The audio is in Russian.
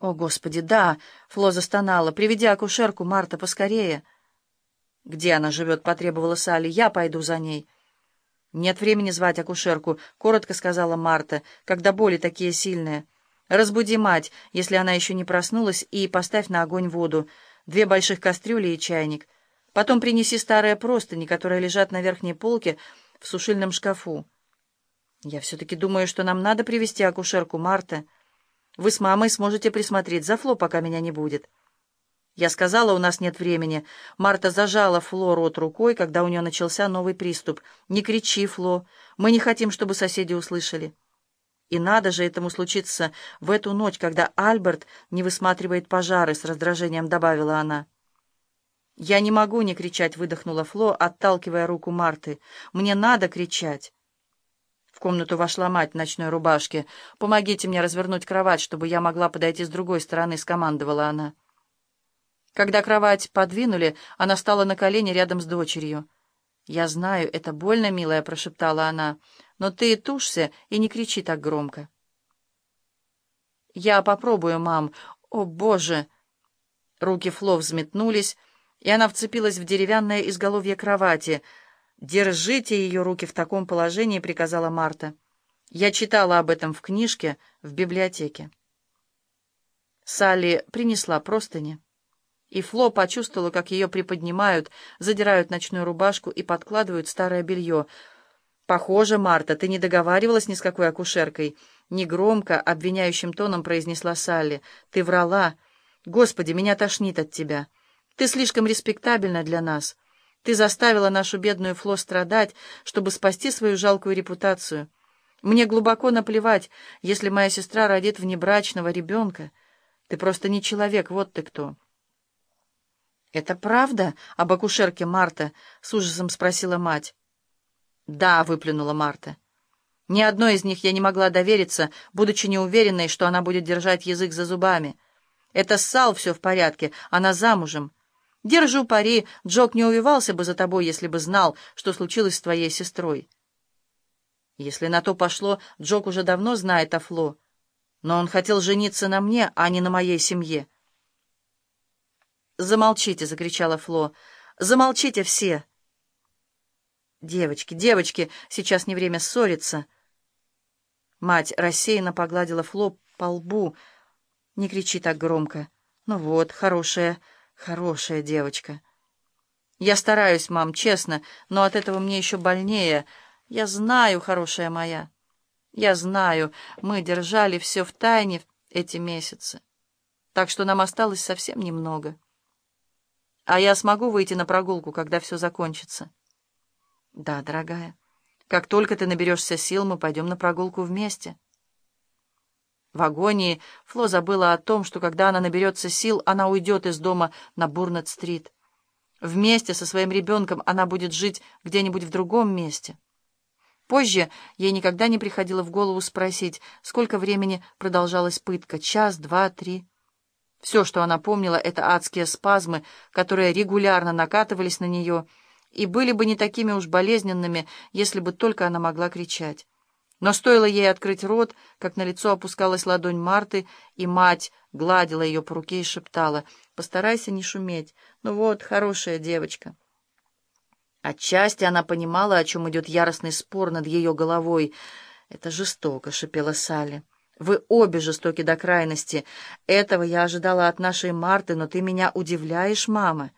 «О, Господи, да!» — Фло застонала. «Приведи акушерку, Марта, поскорее!» «Где она живет?» — потребовала Салли. «Я пойду за ней». «Нет времени звать акушерку», — коротко сказала Марта, «когда боли такие сильные. Разбуди мать, если она еще не проснулась, и поставь на огонь воду, две больших кастрюли и чайник. Потом принеси старые простыни, которые лежат на верхней полке в сушильном шкафу». «Я все-таки думаю, что нам надо привести акушерку, Марта». Вы с мамой сможете присмотреть за Фло, пока меня не будет». Я сказала, у нас нет времени. Марта зажала Фло рот рукой, когда у нее начался новый приступ. «Не кричи, Фло. Мы не хотим, чтобы соседи услышали». И надо же этому случиться в эту ночь, когда Альберт не высматривает пожары, с раздражением добавила она. «Я не могу не кричать», — выдохнула Фло, отталкивая руку Марты. «Мне надо кричать». В комнату вошла мать в ночной рубашке. «Помогите мне развернуть кровать, чтобы я могла подойти с другой стороны», — скомандовала она. Когда кровать подвинули, она стала на колени рядом с дочерью. «Я знаю, это больно, милая», — прошептала она, — «но ты тушься и не кричи так громко». «Я попробую, мам. О, Боже!» Руки Фло взметнулись, и она вцепилась в деревянное изголовье кровати — «Держите ее руки в таком положении», — приказала Марта. «Я читала об этом в книжке в библиотеке». Салли принесла простыни, и Фло почувствовала, как ее приподнимают, задирают ночную рубашку и подкладывают старое белье. «Похоже, Марта, ты не договаривалась ни с какой акушеркой», — негромко, обвиняющим тоном произнесла Салли. «Ты врала. Господи, меня тошнит от тебя. Ты слишком респектабельна для нас». Ты заставила нашу бедную Фло страдать, чтобы спасти свою жалкую репутацию. Мне глубоко наплевать, если моя сестра родит внебрачного ребенка. Ты просто не человек, вот ты кто». «Это правда об акушерке Марта?» — с ужасом спросила мать. «Да», — выплюнула Марта. «Ни одной из них я не могла довериться, будучи неуверенной, что она будет держать язык за зубами. Это с Сал все в порядке, она замужем». Держу пари, Джок не увивался бы за тобой, если бы знал, что случилось с твоей сестрой. Если на то пошло, Джок уже давно знает о Фло, но он хотел жениться на мне, а не на моей семье. «Замолчите!» — закричала Фло. «Замолчите все!» «Девочки, девочки, сейчас не время ссориться!» Мать рассеянно погладила Фло по лбу. «Не кричи так громко. Ну вот, хорошая...» Хорошая девочка. Я стараюсь, мам, честно, но от этого мне еще больнее. Я знаю, хорошая моя. Я знаю, мы держали все в тайне эти месяцы. Так что нам осталось совсем немного. А я смогу выйти на прогулку, когда все закончится? Да, дорогая. Как только ты наберешься сил, мы пойдем на прогулку вместе. В агонии Фло забыла о том, что когда она наберется сил, она уйдет из дома на Бурнет-стрит. Вместе со своим ребенком она будет жить где-нибудь в другом месте. Позже ей никогда не приходило в голову спросить, сколько времени продолжалась пытка — час, два, три. Все, что она помнила, — это адские спазмы, которые регулярно накатывались на нее и были бы не такими уж болезненными, если бы только она могла кричать. Но стоило ей открыть рот, как на лицо опускалась ладонь Марты, и мать гладила ее по руке и шептала, «Постарайся не шуметь. Ну вот, хорошая девочка». Отчасти она понимала, о чем идет яростный спор над ее головой. «Это жестоко», — шепела Салли. «Вы обе жестоки до крайности. Этого я ожидала от нашей Марты, но ты меня удивляешь, мама».